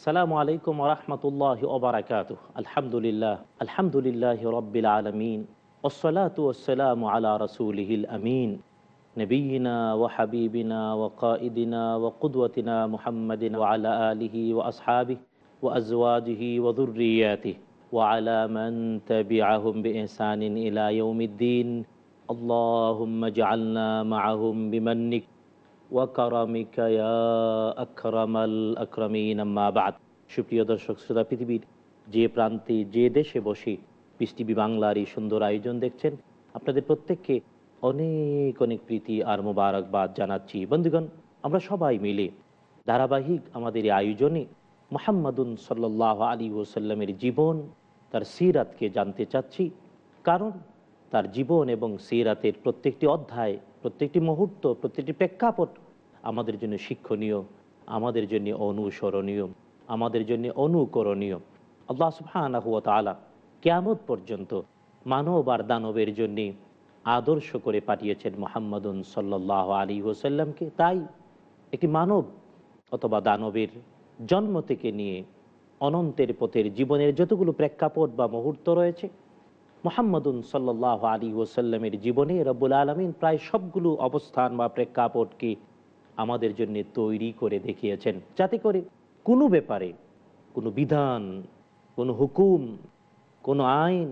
السلام عليكم ورحمة الله وبركاته. الحمد لله. الحمد لله رب العالمين. والصلاة والسلام على رسوله الأمين. نبينا وحبيبنا وقائدنا وقدوتنا محمد وعلى آله وأصحابه وأزواجه وذرياته. وعلى من تبعهم بإنسان إلى يوم الدين. اللهم اجعلنا معهم بمنك. ওয়াকারামিক আকরামাল আকরামিন আম্মা বাদ। সুপ্রিয় দর্শক শ্রোতা, পৃথিবীর যে প্রান্তে, যে দেশে বসে পিস টিভি বাংলার এই সুন্দর আয়োজন দেখছেন, আপনাদের প্রত্যেককে অনেক অনেক প্রীতি আর মোবারকবাদ জানাচ্ছি। বন্ধুগণ, আমরা সবাই মিলে ধারাবাহিক আমাদের এই আয়োজনে মোহাম্মদুন সাল্লাহ আলী ওসাল্লামের জীবন, তার সিরাতকে জানতে চাচ্ছি। কারণ তার জীবন এবং সিরাতের প্রত্যেকটি অধ্যায় প্রত্যেকটি মুহূর্ত, প্রত্যেকটি প্রেক্ষাপট আমাদের জন্য শিক্ষণীয়, আমাদের জন্য অনুসরণীয়, আমাদের জন্য অনুকরণীয়। আল্লাহ সুবহানাহু ওয়া তাআলা কেয়ামত পর্যন্ত মানব আর দানবের জন্যে আদর্শ করে পাঠিয়েছেন মোহাম্মদুন সাল্লাহ আলী ওসাল্লামকে তাই একটি মানব অথবা দানবের জন্ম থেকে নিয়ে অনন্তের পথের জীবনের যতগুলো প্রেক্ষাপট বা মুহূর্ত রয়েছে মোহাম্মদুন সাল্লাহ আলী ওসাল্লামের জীবনে রব্বুল আলমিন প্রায় সবগুলো অবস্থান বা প্রেক্ষাপটকে আমাদের জন্য তৈরি করে দেখিয়েছেন। যাতে করে কোনো ব্যাপারে কোনো বিধান, কোনো হুকুম, কোনো আইন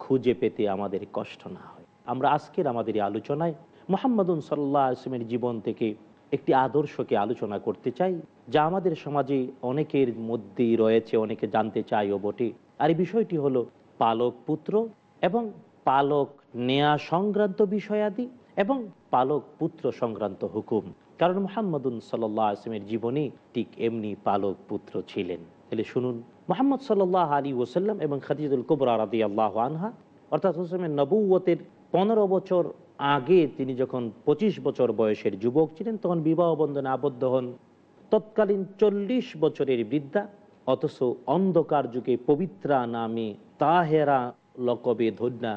খুঁজে পেতে আমাদের কষ্ট না হয়। আমরা আজকের আমাদের এই আলোচনায় মোহাম্মদুন সাল্লাহ আসলামের জীবন থেকে একটি আদর্শকে আলোচনা করতে চাই, যা আমাদের সমাজে অনেকের মধ্যেই রয়েছে, অনেকে জানতে চাই ও বটে। আর এই বিষয়টি হলো পালক পুত্র এবং পালক নেয়া সংক্রান্ত বিষয়াদি এবং পালক পুত্র সংক্রান্ত হুকুম। কারণ মোহাম্মদুন সাল্লাহ আসলামের জীবনে ঠিক এমনি পালক পুত্র ছিলেন। তাহলে শুনুন, মোহাম্মদ সাল্লাহ আলী ওসাল্লাম এবং খাদিজুল কুবরা রাদি আল্লাহ আনহা, অর্থাৎ হোসেমের নবুয়তের পনেরো বছর আগে তিনি যখন পঁচিশ বছর বয়সের যুবক ছিলেন, তখন বিবাহ বন্ধনে আবদ্ধ হন। তৎকালীন চল্লিশ বছরের বৃদ্ধা অথচ অন্ধকার যুগে পবিত্রা নামে তাহেরা লকবে ধন্যা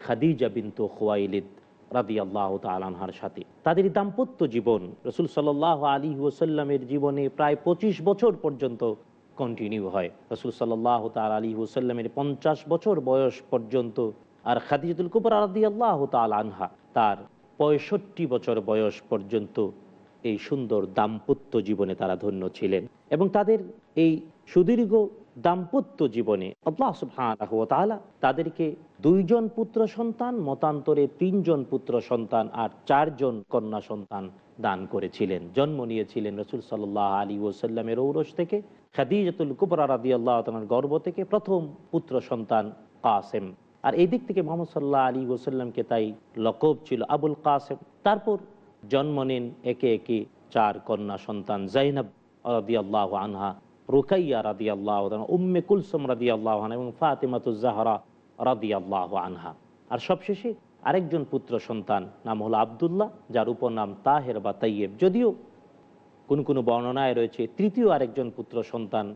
খাদিজা বিন্তু খোয়াইলিদ রাদি আল্লাহ তালানহার সাথে। তাদের দাম্পত্য জীবন রসুল সাল্লাহ আলী ওসাল্লামের জীবনে প্রায় পঁচিশ বছর পর্যন্ত কন্টিনিউ হয়। রসুল সাল্লাহ তাল আলী ওসাল্লামের পঞ্চাশ বছর বয়স পর্যন্ত আর খাদিজুল কুবর রাদি আল্লাহ তাল আনহা তার পঁয়ষট্টি বছর বয়স পর্যন্ত এই সুন্দর দাম্পত্য জীবনে তারা ধন্য ছিলেন এবং তাদের এই সুদীর্ঘ দাম্পত্য জীবনে তাদেরকে দুইজন পুত্র সন্তান, মতান্তরে তিনজন পুত্র সন্তান আর চারজন কন্যা সন্তান দান করেছিলেন। জন্ম নিয়েছিলেন রসুল সাল্লাহ আলী ওসাল্লামের ঔরস থেকে। খাদিজাতুল কুবরা রাদি আল্লাহ তালার গর্ব থেকে প্রথম পুত্র সন্তান কাসেম। আর এই দিক থেকে মোহাম্মদ সাল্লাহ আলী ওসাল্লামকে তাই লকব ছিল আবুল কাসেম। তারপর জন্ম নেন একে একে চার কন্যা সন্তান জাইনাব রাদি আল্লাহ আনহা, রুকাইয়া রাদি আল্লাহ উম্মে কুলসুম রাদি আল্লাহ এবং ফাতেমাতুজাহরা রাদি আল্লাহ আনহা। আর সবশেষে আরেকজন পুত্র সন্তান, নাম হলো আবদুল্লাহ, যার উপনাম তাহের বা তাইয়েব। যদিও কোন কোন বর্ণনায় রয়েছে তৃতীয় আরেকজন পুত্র সন্তান,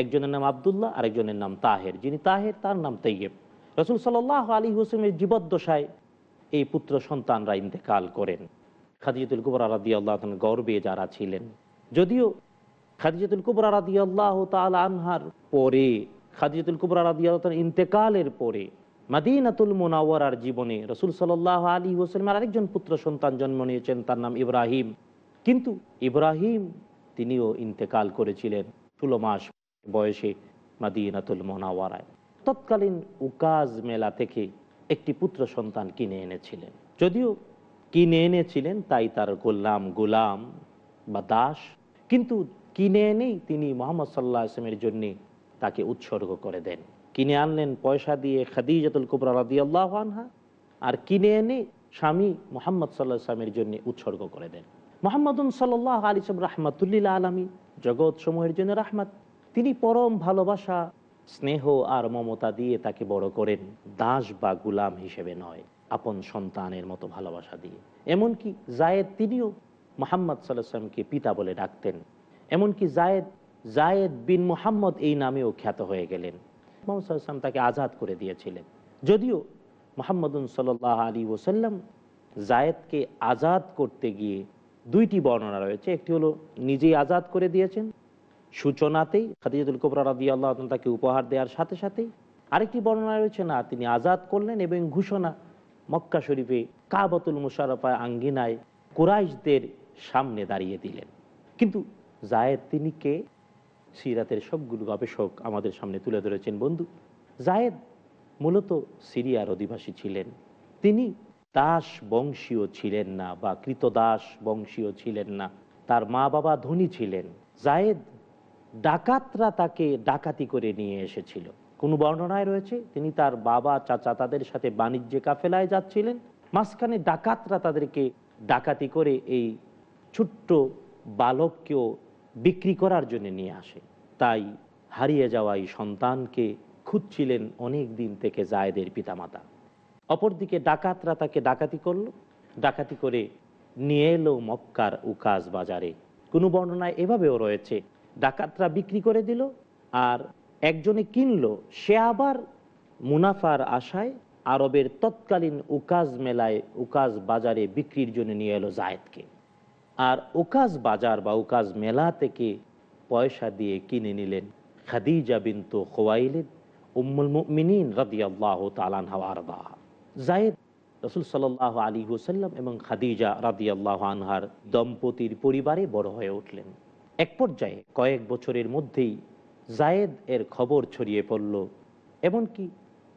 একজনের নাম আবদুল্লাহ, আরেকজনের নাম তাহের। যিনি তাহের, তার নাম তাইয়েব। রসুল সাল্লাহ আলী হোসেমের জীবদ্দশায় এই পুত্র সন্তানরা ইন্তেকাল করেন। খাদিজুল কুবরা রাদি আল্লাহ গর্বে যারা ছিলেন। যদিও খাদিজাতুল কুবরা রাদি আল্লাহ তাল আনহার পরে, খাদিজাতুল কুবরা রাদি আল্লাহ ইন্তেকালের পরে মাদিনাতুল মোনাওয়ার জীবনে রসুল সাল্লাহ আলী হোসেমের আরেকজন পুত্র সন্তান জন্ম নিয়েছেন, তার নাম ইব্রাহিম। কিন্তু ইব্রাহিম তিনিও ইন্তেকাল করেছিলেন ষোলো মাস বয়সে মাদিনাতুল মোনাওয়ারায়। তৎকালীন উকাজ মেলা থেকে একটি পুত্র সন্তান কিনে এনেছিলেন। যদিও কিনে এনেছিলেন, তাই তার গোলাম গোলাম বা দাস। কিন্তু কিনে এনেই তিনি মোহাম্মদ সাল্লাহ আসলামের জন্যে তাকে উৎসর্গ করে দেন। কিনে আনলেন পয়সা দিয়ে খাদিজাতুল কুবরা রাদি আল্লাহ আনহা আর কিনে এনে স্বামী মোহাম্মদ সাল্লাহ আসলামের জন্য উৎসর্গ করে দেন। মোহাম্মদুন সাল্লাহ আলী সাব রাহমাতুল্লিল্লা আলমী জগৎ সমূহের জন্য রাহমাত। তিনি পরম ভালোবাসা, স্নেহ আর মমতা দিয়ে তাকে বড় করেন, দাস বা গুলাম হিসেবে নয়। আপন সন্তানের মতো ভালোবাসা দিয়ে। এমনকি জায়েদ তিনিও মোহাম্মদ সাল্লাহামকে পিতা বলে ডাকতেন। এমনকি জায়েদ জায়েদ বিন মোহাম্মদ এই নামেও খ্যাত হয়ে গেলেন। মোহাম্মদ সাল্লাম তাকে আজাদ করে দিয়েছিলেন। যদিও মোহাম্মদুন সাল্লাহ আলী ওসাল্লাম জায়েদকে আজাদ করতে গিয়ে দুইটি বর্ণনা রয়েছে। একটি হলো, নিজেই আজাদ করে দিয়েছেন সূচনাতেই খাদিজাতুল কোবরা রাদি আল্লাহ তাকে উপহার দেওয়ার সাথে সাথেই। আরেকটি বর্ণনা রয়েছে, না, তিনি আজাদ করলেন এবং ঘোষণা মক্কা শরীফে কাবতুল মুশারফা আঙ্গিনায় কুরাইশদের সামনে দাঁড়িয়ে দিলেন। কিন্তু জায়েদ তিনি কে? সিরাতের সবগুলো গবেষক আমাদের সামনে তুলে ধরেছেন, বন্ধু। জায়েদ মূলত সিরিয়ার অধিবাসী ছিলেন। তিনি দাস বংশীয় ছিলেন না বা কৃতদাস বংশীয় ছিলেন না, তার মা বাবা ধনী ছিলেন। জায়েদ ডাকাতরা তাকে ডাকাতি করে নিয়ে এসেছিল। কোন বর্ণনায় রয়েছে, তিনি তার বাবা, চাচা তাদের সাথে বাণিজ্যে কাফেলায় যাচ্ছিলেন। মাঝখানে ডাকাতরা তাদেরকে ডাকাতি করে এই ছোট্ট বালককেও বিক্রি করার জন্য নিয়ে আসে। তাই হারিয়ে যাওয়া এই সন্তানকে খুঁজছিলেন অনেক দিন থেকে জায়েদের পিতামাতা। অপরদিকে ডাকাতরা তাকে ডাকাতি করল। ডাকাতি করে নিয়ে এলো মক্কার উকাজ বাজারে। কোনো বর্ণনায় এভাবেও রয়েছে, ডাকাতরা বিক্রি করে দিল আর একজনে কিনলো, সে আবার মুনাফার আশায় আরবের তৎকালীন উকাজ মেলায়, উকাজ বাজারে বিক্রির জন্য নিয়ে এলো জায়েদকে। আর উকাজ বাজার বা উকাজ মেলা থেকে পয়সা দিয়ে কিনে নিলেন খাদিজা বিন্তু খোয়াইলেন উম্মুল মিনীন রাদিয়াল্লাহ তালানহা আরদা জায়েদ রসুল সাল্লাহ আলী হুসাল্লাম এবং খাদিজা রাদিয়াল্লাহ আনহার দম্পতির পরিবারে বড় হয়ে উঠলেন। এক পর্যায়ে কয়েক বছরের মধ্যেই জায়েদ এর খবর ছড়িয়ে পড়ল। এমনকি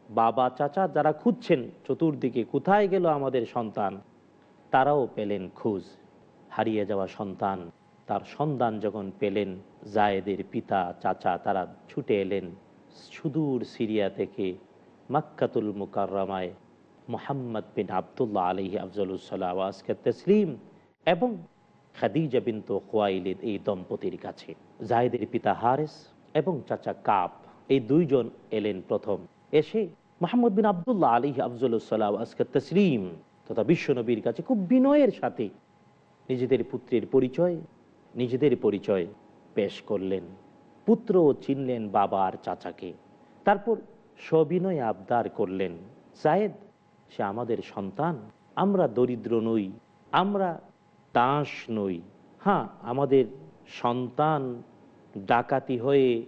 বাবা, চাচা যারা খুঁজছেন, চতুর্দিকে কোথায় গেল আমাদের সন্তান, তারাও পেলেন খোঁজ। হারিয়ে যাওয়া সন্তান, তার সন্ধান যখন পেলেন, জায়েদের পিতা, চাচা তারা ছুটে এলেন সুদূর সিরিয়া থেকে মাক্কাতুল মুকাররামায়। মোহাম্মদ বিন আবদুল্লাহ আলহি আফজলুসাল্লাহ তসলিম এবং খাদিজা বিন্তু খোয়াইলিদ এই দম্পতির কাছে। জায়েদের পিতা হারেস এবং চাচা কাপ এই দুইজন এলেন প্রথম। এসে মোহাম্মদ বিন আবদুল্লাহ আলহি আফজলুসাল্লাহ আজকে তসলিম তথা বিশ্বনবীর কাছে খুব বিনয়ের সাথে নিজেদের পুত্রের পরিচয়, নিজেদের পরিচয় পেশ করলেন। পুত্র চিনলেন বাবা আর চাচাকে। তারপর সবিনয় আবদার করলেন, জায়েদ, সে আমাদের সন্তান, আমরা দরিদ্র নই, আমরা দাস নই। হ্যাঁ আমাদের সন্তান ডাকাতি হয়ে,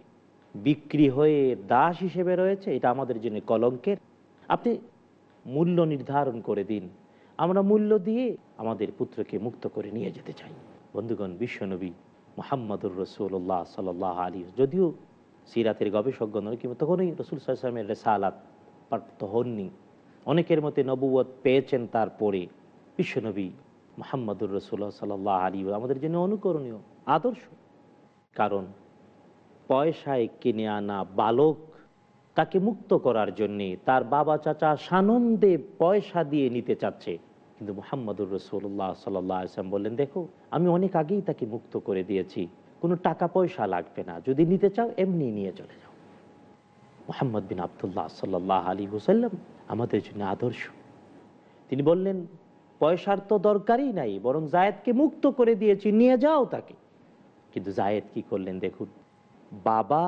বিক্রি হয়ে দাস হিসেবে রয়েছে, এটা আমাদের জন্য কলঙ্কের। আপনি মূল্য নির্ধারণ করে দিন। আমরা মূল্য দিয়ে আমাদের পুত্রকে মুক্ত করে নিয়ে যেতে চাই। বন্ধুগণ, বিশ্বনবী মোহাম্মদুর রসুল্লাহ সাল আলী যদিও সিরাতের গবেষকগণ কিন্তু তখনই রসুল সাল্লামের রেসালাত প্রাপ্ত হননি। অনেকের মতে নবুয়ত পেয়েছেন তারপরে। বিশ্বনবী মোহাম্মদুর রসুল্লাহ সাল্লাহ আলী আমাদের জন্য অনুকরণীয়, আদর্শ। কারণ পয়সায় কিনে আনা বালক তাকে মুক্ত করার জন্যে তার বাবা চাচা সানন্দে পয়সা দিয়ে নিতে চাচ্ছে। কিন্তু মোহাম্মদুর রসুল্লাহ সাল্লাহ আসলাম বললেন, দেখো, আমি অনেক আগেই তাকে মুক্ত করে দিয়েছি। কোনো টাকা পয়সা লাগবে না। যদি নিতে চাও এমনি নিয়ে চলে যাও। মোহাম্মদ বিন আবদুল্লাহ সাল্লাহ আলী হুসাল্লাম আমাদের জন্য আদর্শ। তিনি বললেন, পয়সার তো দরকারই নাই, বরং জায়েদকে মুক্ত করে দিয়েছি, নিয়ে যাও তাকে। কিন্তু জায়েদ কি করলেন দেখুন, বাবা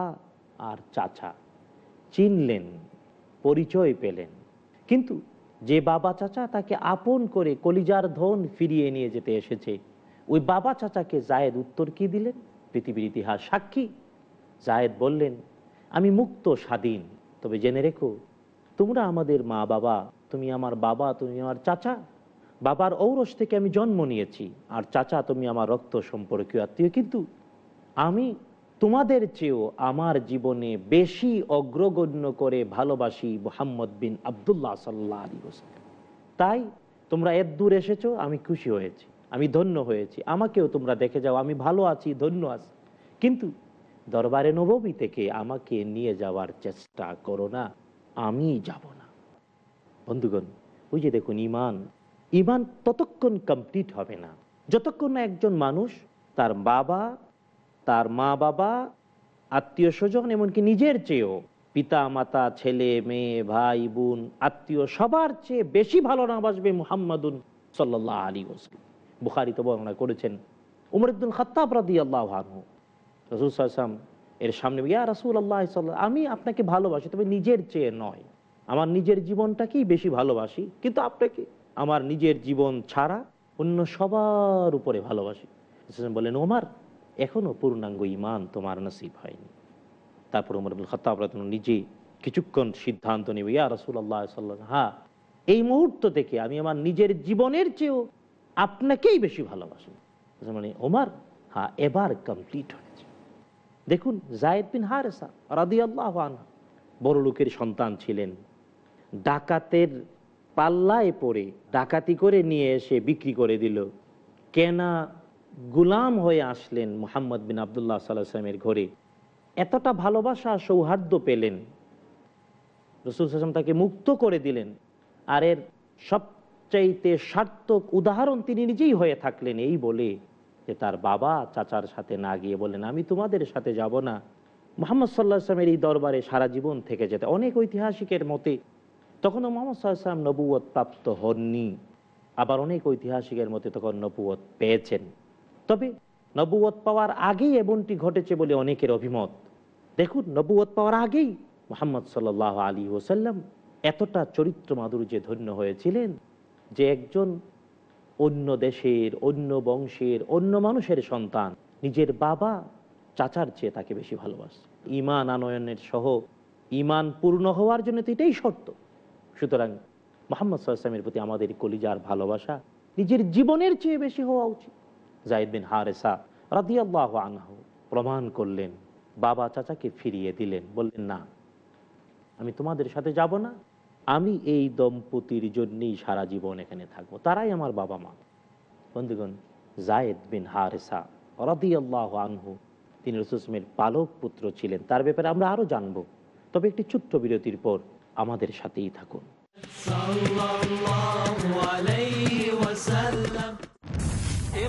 আর চাচা চিনলেন, পরিচয় পেলেন। কিন্তু যে বাবা চাচা তাকে আপন করে কলিজার ধন ফিরিয়ে নিয়ে যেতে এসেছে, ওই বাবা চাচাকে জায়েদ উত্তর কি দিলেন? পৃথিবীর ইতিহাস সাক্ষী। জায়েদ বললেন, আমি মুক্ত, স্বাধীন। তবে জেনে রেখো, তোমরা আমাদের মা বাবা তুমি আমার বাবা, তুমি আমার চাচা। বাবার ঔরস থেকে আমি জন্ম নিয়েছি, আর চাচা, তুমি আমার রক্ত সম্পর্কীয় আত্মীয়। কিন্তু আমি তোমাদের চেয়েও আমার জীবনে বেশি অগ্রগণ্য করে ভালোবাসি মোহাম্মদ বিন আবদুল্লাহ সাল্লাহ আলী হোসেন তাই তোমরা এর দূর এসেছ, আমি খুশি হয়েছি, আমি ধন্য হয়েছি। আমাকেও তোমরা দেখে যাও, আমি ভালো আছি, ধন্য আছি। কিন্তু দরবারে নবমী থেকে আমাকে নিয়ে যাওয়ার চেষ্টা করো না, আমি যাব না। বন্ধুগণ, ওই যে দেখুন ইমান ইমান ততক্ষণ কমপ্লিট হবে না। যতক্ষণ না একজন মানুষ তার বাবা তার মা বাবা আত্মীয় স্বজন এমনকি নিজের চেয়েও পিতা মাতা ছেলে, মেয়ে, ভাই, বোন, আত্মীয়, সবার চেয়ে বেশি ভালো না বাসবে মুহাম্মাদুন সাল্লাহ আলী ওসলিম বুখারি তো বর্ণনা করেছেন, উমর ইবদুল খত্তাব রাদি আল্লাহ আনহু। রসুল সাল্লাম এর সামনে ইয়া রসুল আল্লাহ আমি আপনাকে ভালোবাসি, তবে নিজের চেয়ে নয়। আমার নিজের জীবনটাকেই বেশি ভালোবাসি, কিন্তু আপনাকে আমার নিজের জীবন ছাড়া অন্য সবার উপরে ভালোবাসি। বলেন, ওমার এখনও পূর্ণাঙ্গ ইমান তোমার নসিব হয়নি। তারপর উমর আব্দুল রাদিয়াল্লাহু নিজে কিছুক্ষণ সিদ্ধান্ত নেবে, ইয়া রসুল আল্লাহ সাল্লাহ হ্যাঁ এই মুহূর্ত থেকে আমি আমার নিজের জীবনের চেয়েও আপনাকেই বেশি ভালোবাসি। মানে ওমার হ্যাঁ এবার কমপ্লিট হয়েছে। দেখুন, জায়দ বিন হারেসা রাদি আল্লাহ বড় লোকের সন্তান ছিলেন। ডাকাতের পাল্লায় পড়ে ডাকাতি করে নিয়ে এসে বিক্রি করে দিল। কেনা গুলাম হয়ে আসলেন মোহাম্মদ বিন আবদুল্লাহ সাল্লামের ঘরে। এতটা ভালোবাসা, সৌহার্দ্য পেলেন। রসুল হাসাম তাকে মুক্ত করে দিলেন। আর এর সবচাইতে সার্থক উদাহরণ তিনি নিজেই হয়ে থাকলেন এই বলে যে তার বাবা চাচার সাথে না গিয়ে বলেন আমি তোমাদের সাথে যাব না। মোহাম্মদ সাল্লাহ আসলামের এই দরবারে সারা জীবন থেকে যেতে, অনেক ঐতিহাসিকের মতে তখনও মোহাম্মদ সাল্লাহাম নবুয়ত প্রাপ্ত হননি। আবার অনেক ঐতিহাসিকের মতে তখন নবুয়ত পেয়েছেন। তবে নবুয়ত পাওয়ার আগেই এমনটি ঘটেছে বলে অনেকের অভিমত। দেখুন নবুয়ত পাওয়ার আগেই মোহাম্মদ সাল আলী ওসাল্লাম এতটা চরিত্র মাধুর্যে ধন্য হয়েছিলেন যে একজন অন্য দেশের, অন্য বংশের, অন্য মানুষের সন্তান নিজের বাবা, চাচার চেয়ে তাকে বেশি ভালোবাসে। ইমান আনয়নের সহ ইমান পূর্ণ হওয়ার জন্য তো এটাই শর্ত। সুতরাং মোহাম্মদ সাল্লামের প্রতি আমাদের কলিজার ভালোবাসা নিজের জীবনের চেয়ে বেশি হওয়া উচিত। জাহিদ বিন হারেসা রাদিয়াল্লাহ আনহু প্রমাণ করলেন, বাবা চাচাকে ফিরিয়ে দিলেন, বললেন, না, আমি তোমাদের সাথে যাব না। আমি এই দম্পতির জন্যই সারা জীবন এখানে থাকব। তারাই আমার বাবা মা। বন্ধুগণ জায়েদ বিন হারেসা রাদিয়াল্লাহ আনহু, তিনি রসুসমের পালক পুত্র ছিলেন। তার ব্যাপারে আমরা আরও জানব। তবে একটি ছোট্ট বিরতির পর আমাদের সাথেই থাকুন।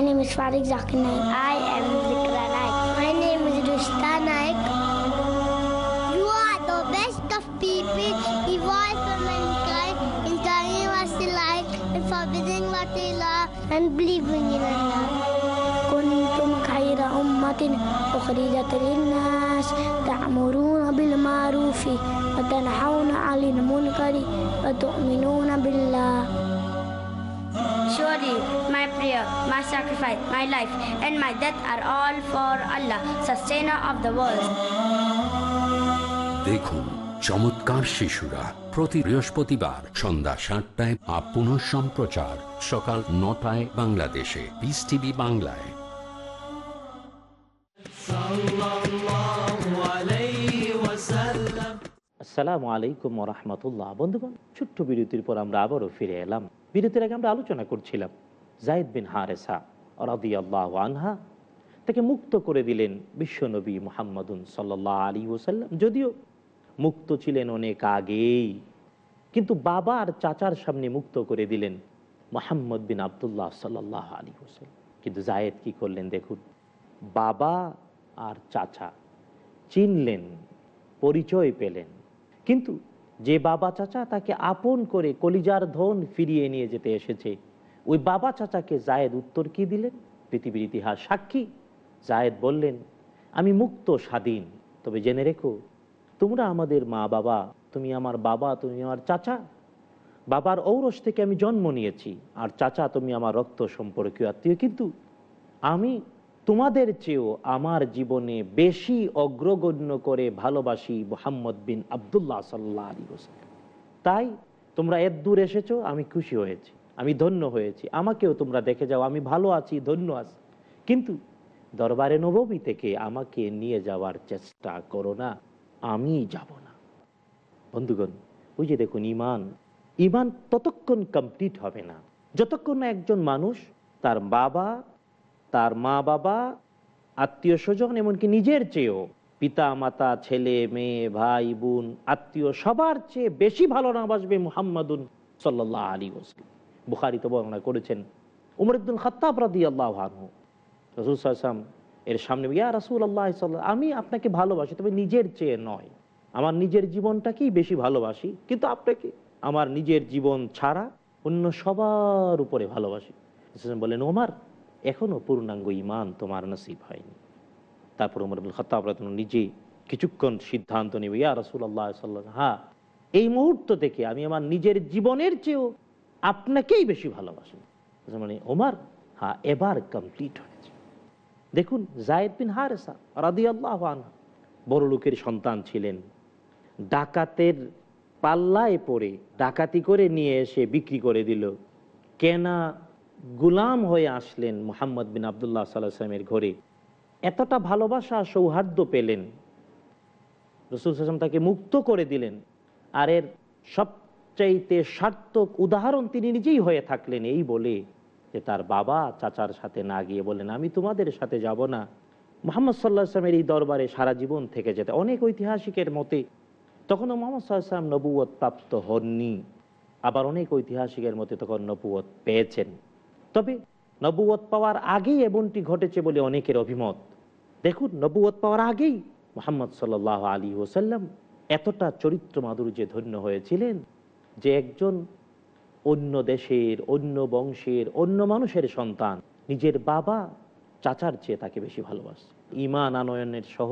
is Farid Zakir Naik. I am Zikra Naik. My name is Rushta Naik. You are the best of people, evolved for mankind, in telling what they like, and forbidding what they love, and believing in Allah. كنتم خير أمة أخرجت للناس تأمرون بالمعروف وتنحون عن المنكر وتؤمنون بالله Surely my prayer, my sacrifice, my life, and my death are all for Allah, sustainer of the world. দেখুন চমৎকার শিশুরা প্রতি বৃহস্পতিবার সন্ধ্যা সাতটায় up পুনঃ সম্প্রচার সকাল নটায় বাংলাদেশে পিস টিভি বাংলায় আসসালামু আলাইকুম রহমতুল্লাহ। বন্ধুগণ, ছোট্ট বিরতির পর আমরা আবারও ফিরে এলাম। বিরতির আগে আমরা আলোচনা করছিলাম জায়দ বিন হারেসা রাদি আল্লাহ আনহা তাকে মুক্ত করে দিলেন বিশ্বনবী মোহাম্মদুন সাল্লাহ আলী ওসাল্লাম যদিও মুক্ত ছিলেন অনেক আগেই, কিন্তু বাবা আর চাচার সামনে মুক্ত করে দিলেন মোহাম্মদ বিন আবদুল্লাহ সাল্লাহ আলী ওসাল্লাম কিন্তু জায়েদ কি করলেন দেখুন, বাবা আর চাচা চিনলেন, পরিচয় পেলেন। কিন্তু যে বাবা চাচা তাকে আপন করে কলিজার ধন ফিরিয়ে নিয়ে যেতে এসেছে, ওই বাবা চাচাকে জায়েদ উত্তর কি দিলেন? পৃথিবীর ইতিহাস সাক্ষী। জায়েদ বললেন, আমি মুক্ত, স্বাধীন। তবে জেনে রেখো, তোমরা আমাদের মা বাবা তুমি আমার বাবা, তুমি আমার চাচা। বাবার ঔরস থেকে আমি জন্ম নিয়েছি, আর চাচা, তুমি আমার রক্ত সম্পর্কীয় আত্মীয়। কিন্তু আমি তোমাদের চেয়েও আমার জীবনে বেশি অগ্রগণ্য করে ভালোবাসি মোহাম্মদ বিন আবদুল্লাহ সাল্লাহ আলী হোসেন তাই তোমরা এর দূর এসেছ, আমি খুশি হয়েছি, আমি ধন্য হয়েছি। আমাকেও তোমরা দেখে যাও, আমি ভালো আছি, ধন্য আছি। কিন্তু দরবারে নবমী থেকে আমাকে নিয়ে যাওয়ার চেষ্টা করো না, আমি যাব না। বন্ধুগণ, ওই যে দেখুন ইমান ইমান ততক্ষণ কমপ্লিট হবে না। যতক্ষণ না একজন মানুষ তার বাবা তার মা বাবা, আত্মীয় স্বজন, এমনকি নিজের চেয়েও পিতা, মাতা, ছেলে, মেয়ে, ভাই, বোন, আত্মীয় সবার চেয়ে বেশি ভালো না বাসবে মুহাম্মাদুন সাল্লাহ আলী ওসলিম বুখারি তো বর্ণনা করেছেন। উমরুদ্দিন খত্তাব রাদি আল্লাহ আনহু, রসুল এর সামনে ইয়া রসুল আল্লাহ আমি আপনাকে ভালোবাসি, তবে নিজের চেয়ে নয়। আমার নিজের জীবনটাকেই বেশি ভালোবাসি, কিন্তু আপনাকে আমার নিজের জীবন ছাড়া অন্য সবার উপরে ভালোবাসি। বলেন ওমার এখনও পূর্ণাঙ্গ ইমান তোমার নসিব হয়নি। তারপর উমর আব্দুল খতাব নিজে কিছুক্ষণ সিদ্ধান্ত নেবে ইয়া রসুল আল্লাহ সাল্লাহ হ্যাঁ এই মুহূর্ত থেকে আমি আমার নিজের জীবনের চেয়েও আপনাকেই বেশি ভালোবাসি। মানে ওমার হ্যাঁ এবার কমপ্লিট হয়েছে। দেখুন, জায়দ বিন হারেসা রাদি আল্লাহ বড় লোকের সন্তান ছিলেন। ডাকাতের পাল্লায় পড়ে ডাকাতি করে নিয়ে এসে বিক্রি করে দিল। কেনা গুলাম হয়ে আসলেন মোহাম্মদ বিন আবদুল্লাহ সাল্লামের ঘরে। এতটা ভালোবাসা, সৌহার্দ্য পেলেন। রসুল হাসাম তাকে মুক্ত করে দিলেন। আর এর সবচাইতে সার্থক উদাহরণ তিনি নিজেই হয়ে থাকলেন এই বলে যে তার বাবা চাচার সাথে না গিয়ে বলেন আমি তোমাদের সাথে যাব না। মোহাম্মদ সাল্লাহ আসলামের এই দরবারে সারা জীবন থেকে যেতে, অনেক ঐতিহাসিকের মতে তখনও মোহাম্মদ সাল্লাহাম নবুয়ত প্রাপ্ত হননি। আবার অনেক ঐতিহাসিকের মতে তখন নবুয়ত পেয়েছেন। তবে নবুয়ত পাওয়ার আগেই এমনটি ঘটেছে বলে অনেকের অভিমত। দেখুন নবুয়ত পাওয়ার আগেই মোহাম্মদ সাল আলী ওসাল্লাম এতটা চরিত্র মাধুর্যে ধন্য হয়েছিলেন যে একজন অন্য দেশের, অন্য বংশের, অন্য মানুষের সন্তান নিজের বাবা, চাচার চেয়ে তাকে বেশি ভালোবাসে। ইমান আনয়নের সহ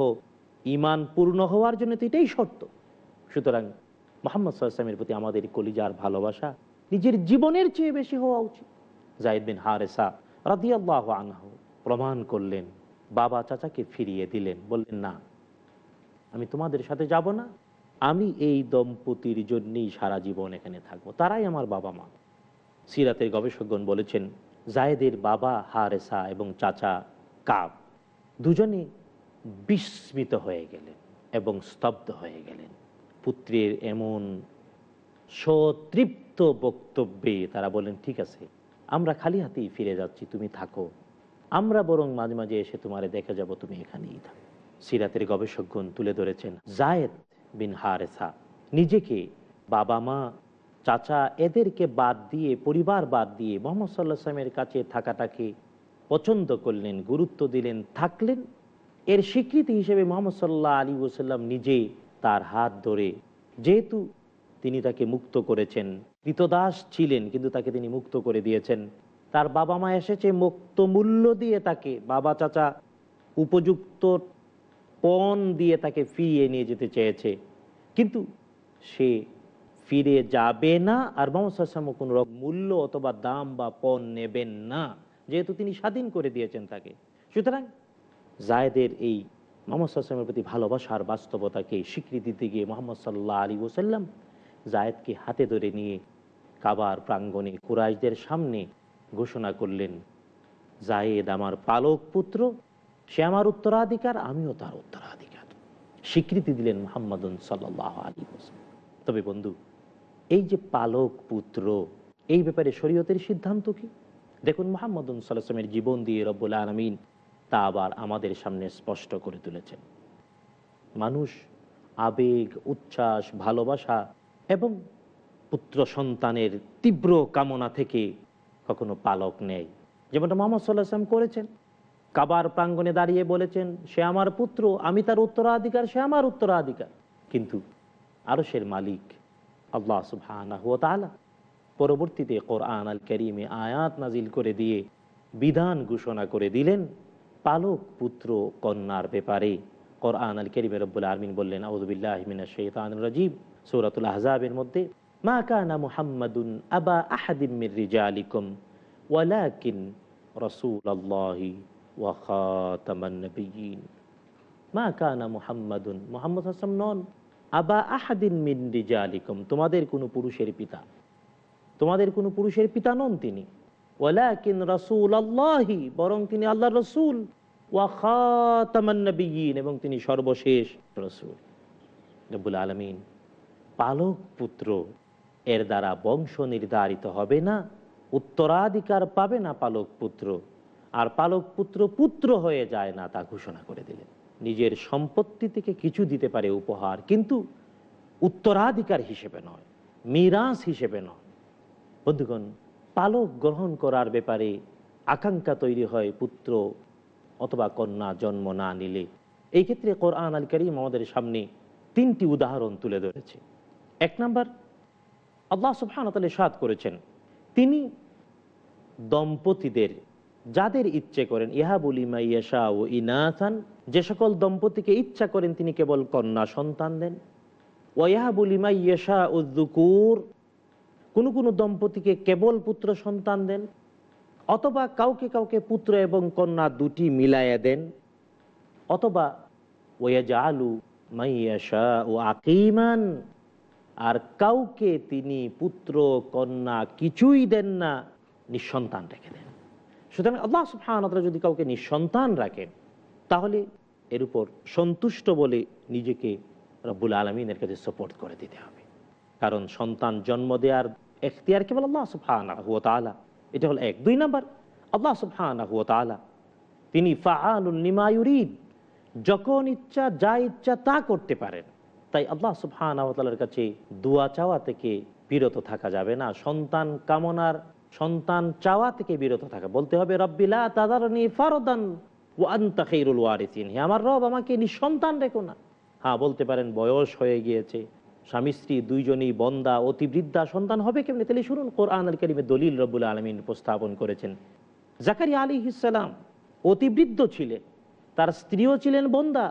ইমান পূর্ণ হওয়ার জন্য তো এটাই শর্ত। সুতরাং মোহাম্মদ সাল্লামের প্রতি আমাদের কলিজার ভালোবাসা নিজের জীবনের চেয়ে বেশি হওয়া উচিত। জাহিদ বিন হারেসা রাদিয়াল্লাহ আনহু প্রমাণ করলেন, বাবা চাচাকে ফিরিয়ে দিলেন, বললেন, না, আমি তোমাদের সাথে যাব না। আমি এই দম্পতির জন্যই সারা জীবন এখানে থাকব। তারাই আমার বাবা মা। সিরাতের গবেষকগণ বলেছেন, জায়েদের বাবা হারেসা এবং চাচা কাব দুজনে বিস্মিত হয়ে গেলেন এবং স্তব্ধ হয়ে গেলেন। পুত্রের এমন সতৃপ্ত বক্তব্যে তারা বলেন ঠিক আছে আমরা খালি হাতেই ফিরে যাচ্ছি, তুমি থাকো। আমরা বরং মাঝে মাঝে এসে তোমারে দেখে যাব, তুমি এখানেই থাকো। সিরাতের গবেষকগণ তুলে ধরেছেন জায়েদ বিন হারেসা। নিজেকে বাবা মা, চাচা এদেরকে বাদ দিয়ে, পরিবার বাদ দিয়ে মোহাম্মদ সাল্লাহ সাল্লামের কাছে থাকাটাকে পছন্দ করলেন, গুরুত্ব দিলেন, থাকলেন। এর স্বীকৃতি হিসেবে মোহাম্মদ সাল্লাহ আলী ওসাল্লাম নিজে তার হাত ধরে, যেহেতু তিনি তাকে মুক্ত করেছেন কৃতদাস ছিলেন, কিন্তু তাকে তিনি মুক্ত করে দিয়েছেন। তার বাবা মা এসেছে মুক্ত মূল্য দিয়ে তাকে বাবা চাচা উপযুক্ত পণ দিয়ে তাকে ফিরিয়ে নিয়ে যেতে চেয়েছে। কিন্তু সে ফিরে যাবে না, আর মোহাম্মদ কোনো রকম মূল্য অথবা দাম বা পণ নেবেন না, যেহেতু তিনি স্বাধীন করে দিয়েছেন তাকে। সুতরাং জায়দের এই মোহাম্মদ সাল্লামের প্রতি ভালোবাসার বাস্তবতাকে স্বীকৃতি দিতে গিয়ে মোহাম্মদ সাল্লাহ আলী ওসাল্লাম জায়দকে হাতে ধরে নিয়ে কাবার প্রাঙ্গণে কুরাইশদের সামনে ঘোষণা করলেন, জায়েদ আমার পালক পুত্র, সে আমার উত্তরাধিকার, আমিও তার উত্তরাধিকার। স্বীকৃতি দিলেন মোহাম্মদন সাল্লাহ আলী তবে বন্ধু, এই যে পালক পুত্র, এই ব্যাপারে শরীয়তের সিদ্ধান্ত কি? দেখুন, মোহাম্মদন সাল্লামের জীবন দিয়ে রব্বুল আলমিন তা আবার আমাদের সামনে স্পষ্ট করে তুলেছেন। মানুষ আবেগ, উচ্ছ্বাস, ভালোবাসা এবং পুত্র সন্তানের তীব্র কামনা থেকে কখনো পালক নেয় যেমনটা মোহাম্মদ সাল্লাহাম করেছেন। কাবার প্রাঙ্গণে দাঁড়িয়ে বলেছেন, সে আমার পুত্র, আমি তার উত্তরাধিকার, সে আমার উত্তরাধিকার। কিন্তু আরসের মালিক আল্লাহ সুবাহ পরবর্তীতে কোরআন আল করিমে আয়াত নাজিল করে দিয়ে বিধান ঘোষণা করে দিলেন, পালক, পুত্র, কন্যার ব্যাপারে। কোরআন আল করিমে রব্বুল আলমিন বললেন আউদুবিল্লাহমিনা শৈতান রাজীব সৌরাতুল আহজাবের মধ্যে, মা কানা মুহাম্মাদুন আবা আহাদিমির রিজালিকুম, ওয়ালাকিন রসুল আল্লাহি ওয়াখাতামান নবিয়িন মা কানা মুহাম্মাদুন, মুহাম্মদ হাসান নন, আবা আহাদিন মিন রিজালিকুম, তোমাদের কোনো পুরুষের পিতা। তোমাদের কোনো পুরুষের পিতা নন তিনি। ওয়ালাকিন রসুল আল্লাহি বরং তিনি আল্লাহ রসুল। ওয়াখাতামান্নবীন এবং তিনি সর্বশেষ রসুল। রব্বুল আলমিন পালক পুত্র এর দ্বারা বংশ নির্ধারিত হবে না, উত্তরাধিকার পাবে না পালক পুত্র আর পালক পুত্র পুত্র হয়ে যায় না তা ঘোষণা করে দিলেন। নিজের সম্পত্তি থেকে কিছু দিতে পারে উপহার, কিন্তু উত্তরাধিকার হিসেবে নয় মিরাস হিসেবে নয়। বন্ধুগণ, পালক গ্রহণ করার ব্যাপারে আকাঙ্ক্ষা তৈরি হয় পুত্র অথবা কন্যা জন্ম না নিলে। এই ক্ষেত্রে কোরআন আল করিম আমাদের সামনে তিনটি উদাহরণ তুলে ধরেছে। এক নাম্বার, আল্লাহ সুবহানতালে সাদ করেছেন, তিনি দম্পতিদের, যাদের ইচ্ছে করেন ইহা বলি মাইয়াশা ও ইনাথান যে সকল দম্পতিকে ইচ্ছা করেন তিনি কেবল কন্যা সন্তান দেন। ওয়াহা বলি মাইয়াশা ও দুকুর কোনো কোনো দম্পতিকে কেবল পুত্র সন্তান দেন, অথবা কাউকে কাউকে পুত্র এবং কন্যা দুটি মিলাইয়া দেন, অথবা ওয়াজা আলু মাইয়াশা ও আকিমান আর কাউকে তিনি পুত্র, কন্যা কিছুই দেন না, নিঃসন্তান রেখে দেন। সুতরাং আল্লাহ সুফান যদি কাউকে নিঃসন্তান রাখেন তাহলে এর উপর সন্তুষ্ট বলে নিজেকে রব্বুল আলমিনের কাছে সাপোর্ট করে দিতে হবে। কারণ সন্তান জন্ম দেওয়ার এখতিয়ার কেবল আল্লাহ সুফান এটা হলো এক। দুই নাম্বার, আল্লাহ সুফান তিনি ফাআনুল নিমায়ুরিদ যখন ইচ্ছা, যা ইচ্ছা তা করতে পারেন। তাই আল্লাহ সুফানার কাছে দোয়া চাওয়া থেকে বিরত থাকা যাবে না। সন্তান কামনার সন্তান চাওয়া থেকে বিরত থাকা। বলতে হবে রব্বিলা তাদারনি ফারদান ও আন্তা খেরুল ওয়ারিসিন। হে আমার রব, আমাকে নিঃসন্তান রেখো না। হ্যাঁ বলতে পারেন, বয়স হয়ে গিয়েছে। স্বামী, স্ত্রী দুইজনই বন্দা, অতিবৃদ্ধা, সন্তান হবে কেমনি? তাহলে শুনুন কোরআন আল করিমে দলিল রব্বুল আলমিন উপস্থাপন করেছেন। জাকারি আলী ইসালাম অতিবৃদ্ধ ছিলেন, তার স্ত্রীও ছিলেন বন্দা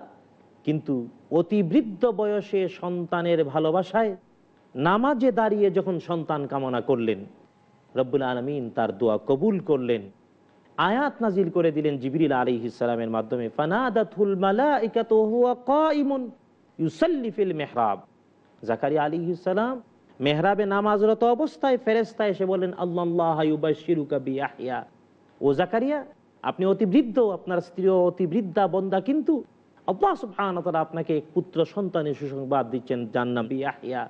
কিন্তু অতিবৃদ্ধ বয়সে সন্তানের ভালোবাসায় নামাজে দাঁড়িয়ে যখন সন্তান কামনা করলেন, রব্বুল আলমিন তার দোয়া কবুল করলেন, আয়াত নাজিল করে দিলেন জিবরিল আলী ইসালামের মাধ্যমে মেহরাব। জাকারি আলী ইসালাম মেহরাবে নামাজরত অবস্থায় ফেরেস্তা এসে বলেন আল্লাহ ও জাকারিয়া, আপনি অতি বৃদ্ধ, আপনার স্ত্রী অতি বৃদ্ধা বন্দা কিন্তু আল্লাহ আপনাকে পুত্র সন্তানের সুসংবাদ দিচ্ছেন জান্নাম ইয়াহিয়া।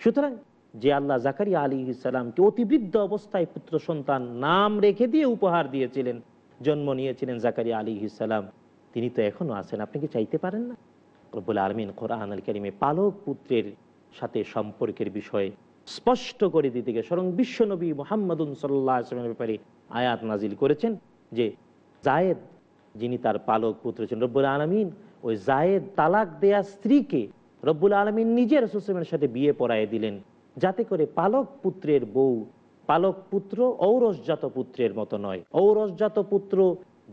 সুতরাং যে আল্লাহ জাকারিয়া আলী ইসালামকে অতিবৃদ্ধ অবস্থায় পুত্র, সন্তান নাম রেখে দিয়ে উপহার দিয়েছিলেন, জন্ম নিয়েছিলেন জাকারিয়া আলী ইসালাম তিনি তো এখনও আছেন, আপনি কি চাইতে পারেন না? রব্বুল আলমিন কোরআন আল করিমে পালক পুত্রের সাথে সম্পর্কের বিষয়ে স্পষ্ট করে দিতে গিয়ে স্বরং বিশ্বনবী মোহাম্মদ সাল্লাহ আসলামের ব্যাপারে আয়াত নাজিল করেছেন যে জায়েদ যিনি তার পালক পুত্র ছিলেন, রব্বুল আলমিন ওই জায়েদ তালাক দেয়া স্ত্রীকে রব্বুল আলমিন নিজের সুসেমের সাথে বিয়ে পড়ায় দিলেন, যাতে করে পালক পুত্রের বউ পালক পুত্র ঔরসজাত পুত্রের মতো নয়। ঔরসজাত পুত্র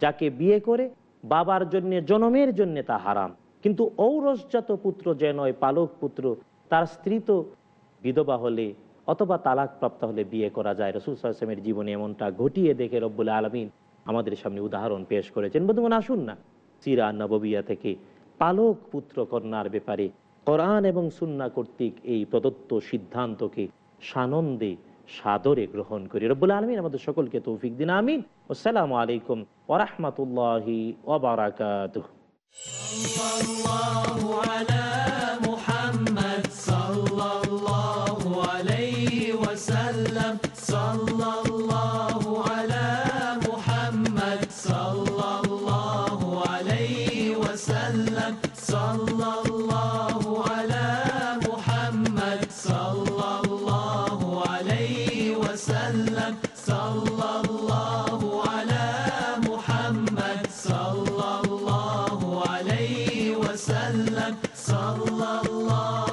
যাকে বিয়ে করে বাবার জন্য, জনমের জন্য তা হারাম। কিন্তু ঔরসজাত পুত্র যে নয়, পালক পুত্র, তার স্ত্রী তো বিধবা হলে অথবা তালাক প্রাপ্ত হলে বিয়ে করা যায়। রসুল সাল্লামের জীবনে এমনটা ঘটিয়ে দেখে রব্বুল আলমিন আমাদের সামনে উদাহরণ পেশ করেছেন। বন্ধুগণ, আসুন না। সিরা নববিয়া থেকে পালক পুত্র কন্যার ব্যাপারে কোরআন এবং সুন্না কর্তৃক এই প্রদত্ত সিদ্ধান্তকে সানন্দে, সাদরে গ্রহণ করি। রব্বুল আলমিন আমাদের সকলকে তৌফিক দিন, আমিন। আসসালামু আলাইকুম ওরহমতুল্লাহি ওবরাকাত وسلم. صلى الله